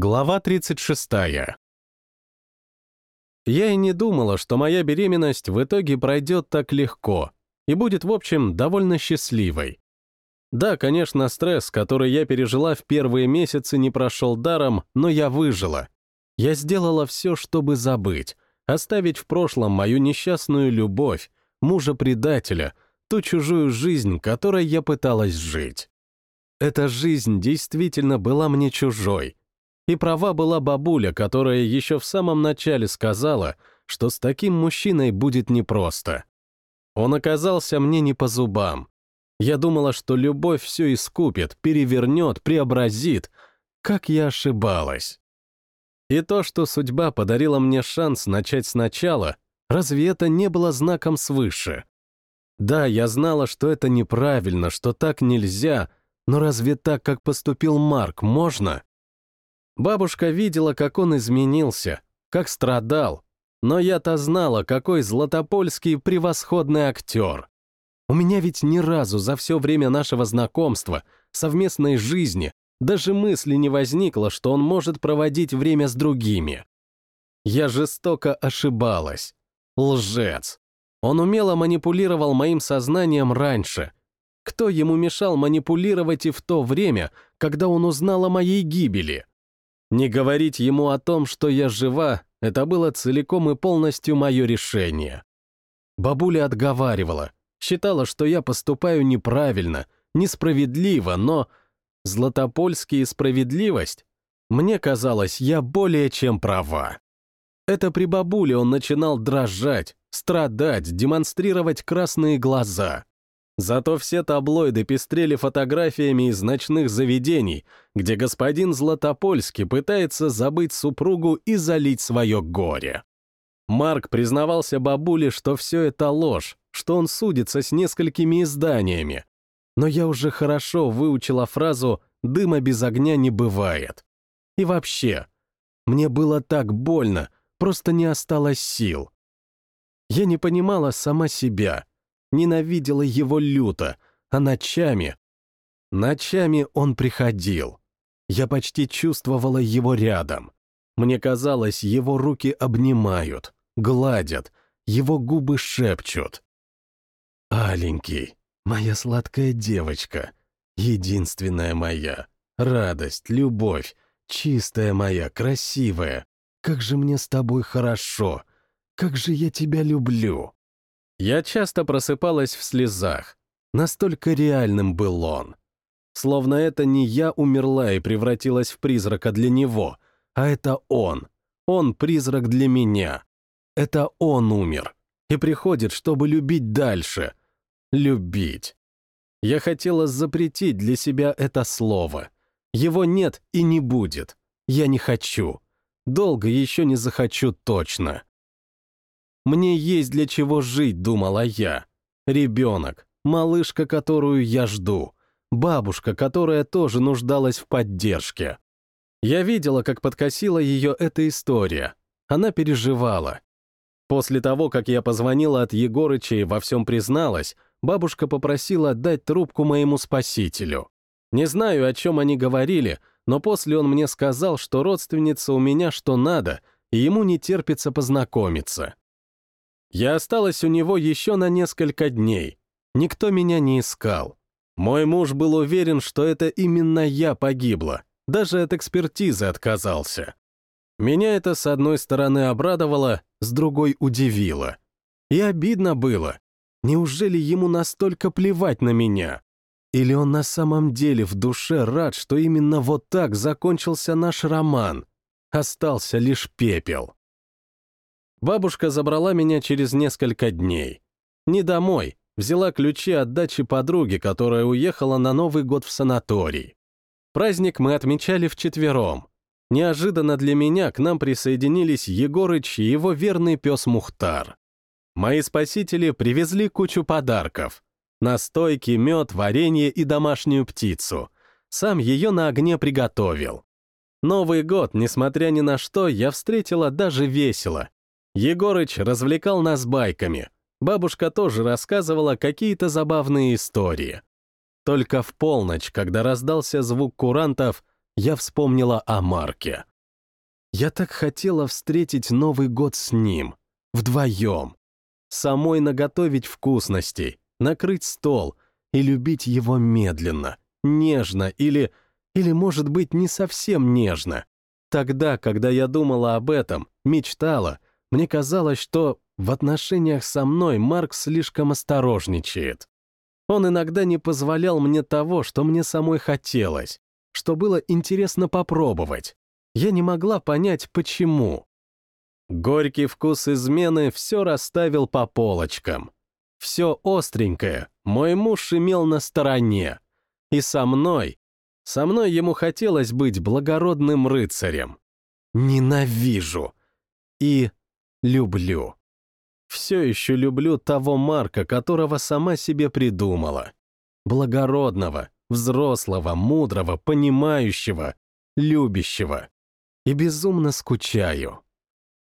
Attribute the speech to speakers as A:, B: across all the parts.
A: Глава 36. Я и не думала, что моя беременность в итоге пройдет так легко и будет, в общем, довольно счастливой. Да, конечно, стресс, который я пережила в первые месяцы, не прошел даром, но я выжила. Я сделала все, чтобы забыть, оставить в прошлом мою несчастную любовь, мужа-предателя, ту чужую жизнь, которой я пыталась жить. Эта жизнь действительно была мне чужой, и права была бабуля, которая еще в самом начале сказала, что с таким мужчиной будет непросто. Он оказался мне не по зубам. Я думала, что любовь все искупит, перевернет, преобразит. Как я ошибалась. И то, что судьба подарила мне шанс начать сначала, разве это не было знаком свыше? Да, я знала, что это неправильно, что так нельзя, но разве так, как поступил Марк, можно? Бабушка видела, как он изменился, как страдал, но я-то знала, какой Златопольский превосходный актер. У меня ведь ни разу за все время нашего знакомства, совместной жизни, даже мысли не возникло, что он может проводить время с другими. Я жестоко ошибалась. Лжец. Он умело манипулировал моим сознанием раньше. Кто ему мешал манипулировать и в то время, когда он узнал о моей гибели? Не говорить ему о том, что я жива, это было целиком и полностью мое решение. Бабуля отговаривала, считала, что я поступаю неправильно, несправедливо, но... Златопольский справедливость? Мне казалось, я более чем права. Это при бабуле он начинал дрожать, страдать, демонстрировать красные глаза. Зато все таблоиды пестрели фотографиями из ночных заведений, где господин Златопольский пытается забыть супругу и залить свое горе. Марк признавался бабуле, что все это ложь, что он судится с несколькими изданиями. Но я уже хорошо выучила фразу «дыма без огня не бывает». И вообще, мне было так больно, просто не осталось сил. Я не понимала сама себя — ненавидела его люто, а ночами... Ночами он приходил. Я почти чувствовала его рядом. Мне казалось, его руки обнимают, гладят, его губы шепчут. «Аленький, моя сладкая девочка, единственная моя, радость, любовь, чистая моя, красивая, как же мне с тобой хорошо, как же я тебя люблю!» Я часто просыпалась в слезах. Настолько реальным был он. Словно это не я умерла и превратилась в призрака для него, а это он. Он призрак для меня. Это он умер. И приходит, чтобы любить дальше. Любить. Я хотела запретить для себя это слово. Его нет и не будет. Я не хочу. Долго еще не захочу точно. Мне есть для чего жить, думала я. Ребенок, малышка, которую я жду, бабушка, которая тоже нуждалась в поддержке. Я видела, как подкосила ее эта история. Она переживала. После того, как я позвонила от Егорыча и во всем призналась, бабушка попросила отдать трубку моему спасителю. Не знаю, о чем они говорили, но после он мне сказал, что родственница у меня что надо, и ему не терпится познакомиться. Я осталась у него еще на несколько дней. Никто меня не искал. Мой муж был уверен, что это именно я погибла. Даже от экспертизы отказался. Меня это, с одной стороны, обрадовало, с другой удивило. И обидно было. Неужели ему настолько плевать на меня? Или он на самом деле в душе рад, что именно вот так закончился наш роман? Остался лишь пепел. Бабушка забрала меня через несколько дней. Не домой, взяла ключи от дачи подруги, которая уехала на Новый год в санаторий. Праздник мы отмечали вчетвером. Неожиданно для меня к нам присоединились Егорыч и его верный пес Мухтар. Мои спасители привезли кучу подарков. Настойки, мед, варенье и домашнюю птицу. Сам ее на огне приготовил. Новый год, несмотря ни на что, я встретила даже весело, Егорыч развлекал нас байками. Бабушка тоже рассказывала какие-то забавные истории. Только в полночь, когда раздался звук курантов, я вспомнила о Марке. Я так хотела встретить Новый год с ним, вдвоем. Самой наготовить вкусностей, накрыть стол и любить его медленно, нежно или, или, может быть, не совсем нежно. Тогда, когда я думала об этом, мечтала, мне казалось, что в отношениях со мной Марк слишком осторожничает. Он иногда не позволял мне того, что мне самой хотелось, что было интересно попробовать. Я не могла понять, почему. Горький вкус измены все расставил по полочкам. Все остренькое мой муж имел на стороне. И со мной, со мной ему хотелось быть благородным рыцарем. Ненавижу. И люблю. Все еще люблю того Марка, которого сама себе придумала. Благородного, взрослого, мудрого, понимающего, любящего. И безумно скучаю.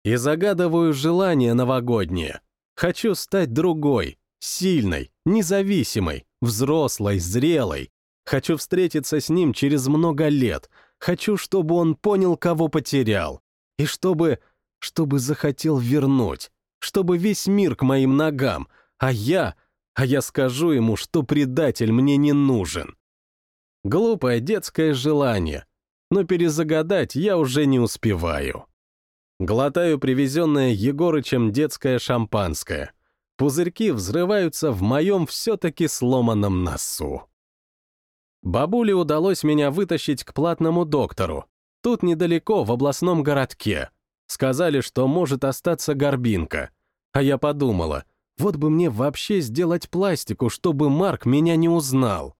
A: И загадываю желание новогоднее. Хочу стать другой, сильной, независимой, взрослой, зрелой. Хочу встретиться с ним через много лет. Хочу, чтобы он понял, кого потерял. И чтобы чтобы захотел вернуть, чтобы весь мир к моим ногам, а я, а я скажу ему, что предатель мне не нужен. Глупое детское желание, но перезагадать я уже не успеваю. Глотаю привезенное Егорычем детское шампанское. Пузырьки взрываются в моем все-таки сломанном носу. Бабуле удалось меня вытащить к платному доктору. Тут недалеко, в областном городке. Сказали, что может остаться горбинка. А я подумала, вот бы мне вообще сделать пластику, чтобы Марк меня не узнал.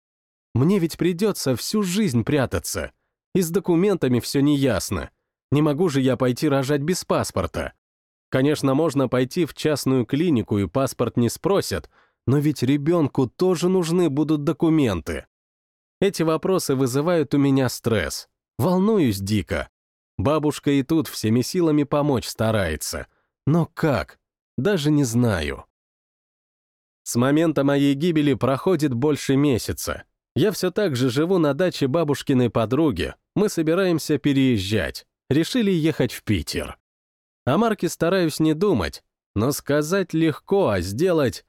A: Мне ведь придется всю жизнь прятаться. И с документами все неясно. Не могу же я пойти рожать без паспорта. Конечно, можно пойти в частную клинику и паспорт не спросят, но ведь ребенку тоже нужны будут документы. Эти вопросы вызывают у меня стресс. Волнуюсь дико. Бабушка и тут всеми силами помочь старается. Но как? Даже не знаю. С момента моей гибели проходит больше месяца. Я все так же живу на даче бабушкиной подруги. Мы собираемся переезжать. Решили ехать в Питер. О Марке стараюсь не думать, но сказать легко, а сделать...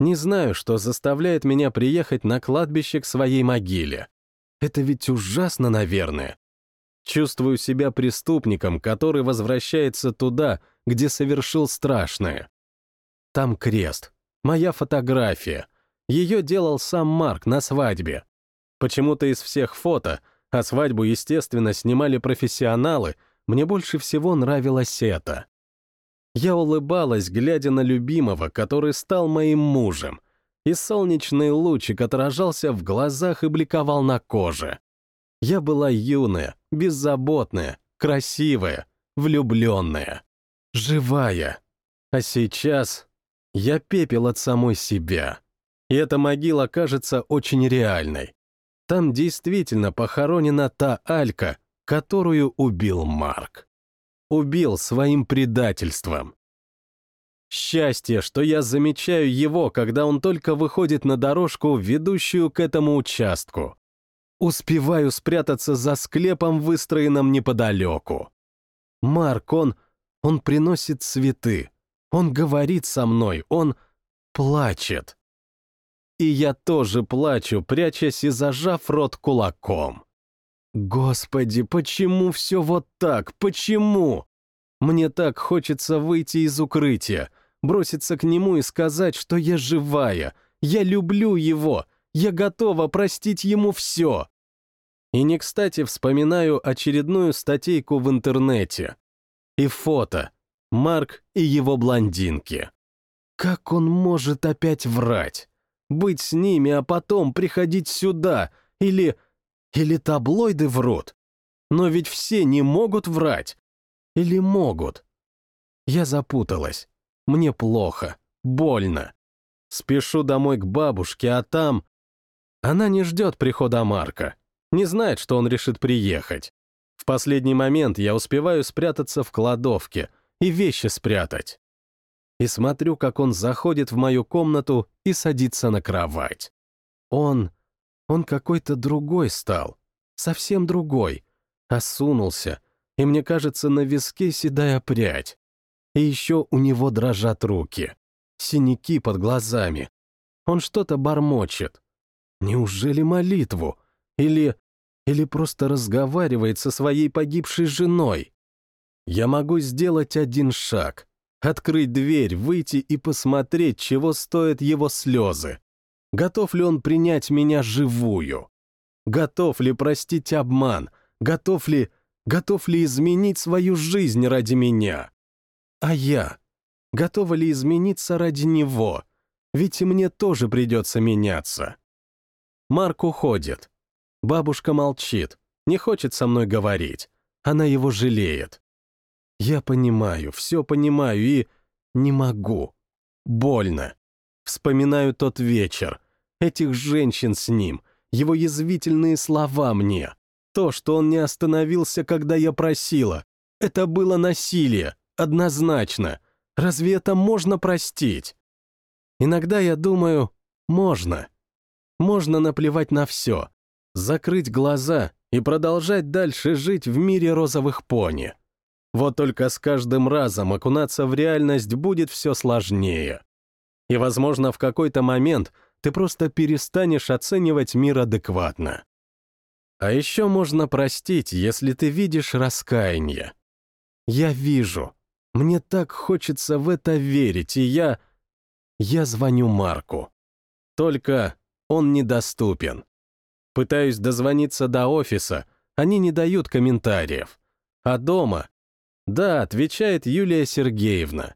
A: Не знаю, что заставляет меня приехать на кладбище к своей могиле. Это ведь ужасно, наверное. Чувствую себя преступником, который возвращается туда, где совершил страшное. Там крест, моя фотография. Ее делал сам Марк на свадьбе. Почему-то из всех фото, а свадьбу, естественно, снимали профессионалы, мне больше всего нравилось это. Я улыбалась, глядя на любимого, который стал моим мужем, и солнечный лучик отражался в глазах и бликовал на коже. Я была юная, беззаботная, красивая, влюбленная, живая. А сейчас я пепел от самой себя. И эта могила кажется очень реальной. Там действительно похоронена та Алька, которую убил Марк. Убил своим предательством. Счастье, что я замечаю его, когда он только выходит на дорожку, ведущую к этому участку. Успеваю спрятаться за склепом, выстроенным неподалеку. Марк, он... он приносит цветы. Он говорит со мной, он плачет. И я тоже плачу, прячась и зажав рот кулаком. Господи, почему все вот так? Почему? Мне так хочется выйти из укрытия, броситься к нему и сказать, что я живая, я люблю его, я готова простить ему все. И не кстати вспоминаю очередную статейку в интернете. И фото. Марк и его блондинки. Как он может опять врать? Быть с ними, а потом приходить сюда? Или... Или таблоиды врут? Но ведь все не могут врать. Или могут? Я запуталась. Мне плохо, больно. Спешу домой к бабушке, а там... Она не ждет прихода Марка, не знает, что он решит приехать. В последний момент я успеваю спрятаться в кладовке и вещи спрятать. И смотрю, как он заходит в мою комнату и садится на кровать. Он... он какой-то другой стал, совсем другой, осунулся, и мне кажется, на виске седая прядь. И еще у него дрожат руки, синяки под глазами. Он что-то бормочет. Неужели молитву? Или... или просто разговаривает со своей погибшей женой? Я могу сделать один шаг, открыть дверь, выйти и посмотреть, чего стоят его слезы. Готов ли он принять меня живую? Готов ли простить обман? Готов ли... готов ли изменить свою жизнь ради меня? А я? Готова ли измениться ради него? Ведь и мне тоже придется меняться. Марк уходит. Бабушка молчит, не хочет со мной говорить. Она его жалеет. Я понимаю, все понимаю и не могу. Больно. Вспоминаю тот вечер, этих женщин с ним, его язвительные слова мне. То, что он не остановился, когда я просила. Это было насилие, однозначно. Разве это можно простить? Иногда я думаю, можно. Можно наплевать на все, закрыть глаза и продолжать дальше жить в мире розовых пони. Вот только с каждым разом окунаться в реальность будет все сложнее. И, возможно, в какой-то момент ты просто перестанешь оценивать мир адекватно. А еще можно простить, если ты видишь раскаяние. Я вижу. Мне так хочется в это верить, и я... Я звоню Марку. Только он недоступен. Пытаюсь дозвониться до офиса, они не дают комментариев. А дома? Да, отвечает Юлия Сергеевна.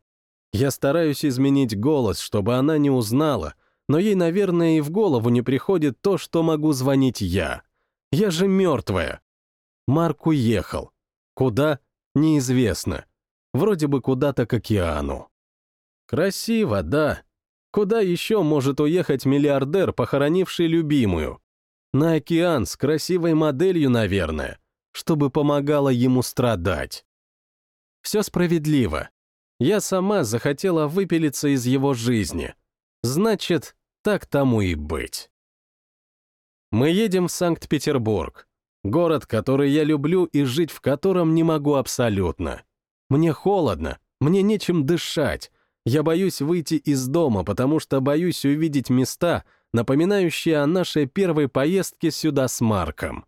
A: Я стараюсь изменить голос, чтобы она не узнала, но ей, наверное, и в голову не приходит то, что могу звонить я. Я же мертвая. Марк уехал. Куда? Неизвестно. Вроде бы куда-то к океану. Красиво, да. Куда еще может уехать миллиардер, похоронивший любимую? На океан с красивой моделью, наверное, чтобы помогала ему страдать. Все справедливо. Я сама захотела выпилиться из его жизни. Значит, так тому и быть. Мы едем в Санкт-Петербург. Город, который я люблю и жить в котором не могу абсолютно. Мне холодно, мне нечем дышать, я боюсь выйти из дома, потому что боюсь увидеть места, напоминающие о нашей первой поездке сюда с Марком.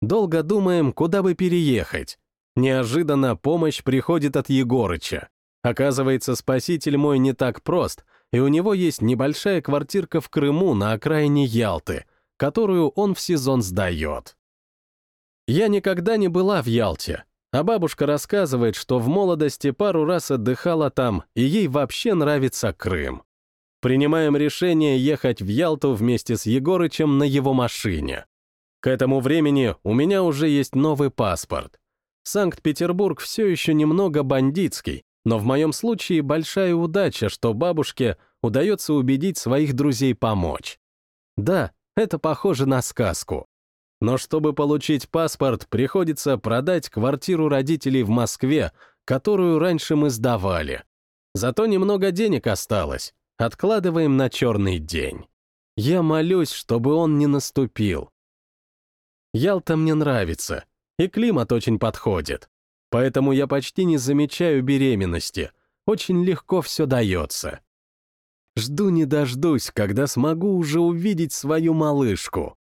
A: Долго думаем, куда бы переехать. Неожиданно помощь приходит от Егорыча. Оказывается, спаситель мой не так прост, и у него есть небольшая квартирка в Крыму на окраине Ялты, которую он в сезон сдает. Я никогда не была в Ялте, а бабушка рассказывает, что в молодости пару раз отдыхала там, и ей вообще нравится Крым. Принимаем решение ехать в Ялту вместе с Егорычем на его машине. К этому времени у меня уже есть новый паспорт. Санкт-Петербург все еще немного бандитский, но в моем случае большая удача, что бабушке удается убедить своих друзей помочь. Да, это похоже на сказку. Но чтобы получить паспорт, приходится продать квартиру родителей в Москве, которую раньше мы сдавали. Зато немного денег осталось. Откладываем на черный день. Я молюсь, чтобы он не наступил. Ялта мне нравится, и климат очень подходит. Поэтому я почти не замечаю беременности. Очень легко все дается. Жду не дождусь, когда смогу уже увидеть свою малышку.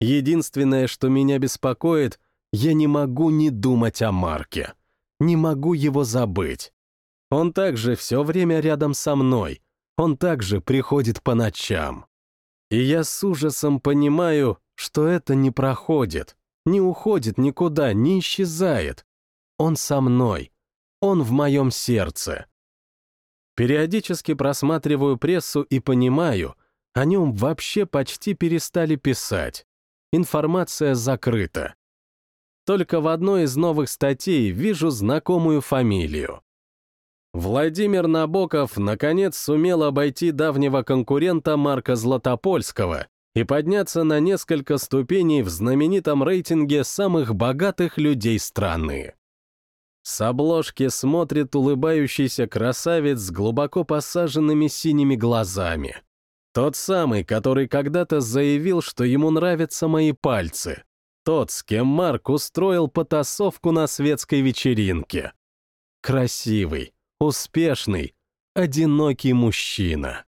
A: Единственное, что меня беспокоит, я не могу не думать о Марке. Не могу его забыть. Он также все время рядом со мной. Он также приходит по ночам. И я с ужасом понимаю, что это не проходит, не уходит никуда, не исчезает. Он со мной. Он в моем сердце. Периодически просматриваю прессу и понимаю, о нем вообще почти перестали писать информация закрыта. Только в одной из новых статей вижу знакомую фамилию. Владимир Набоков наконец сумел обойти давнего конкурента Марка Златопольского и подняться на несколько ступеней в знаменитом рейтинге самых богатых людей страны. С обложки смотрит улыбающийся красавец с глубоко посаженными синими глазами. Тот самый, который когда-то заявил, что ему нравятся мои пальцы. тот, с кем Марк устроил потасовку на светской вечеринке. Красивый, успешный, одинокий мужчина.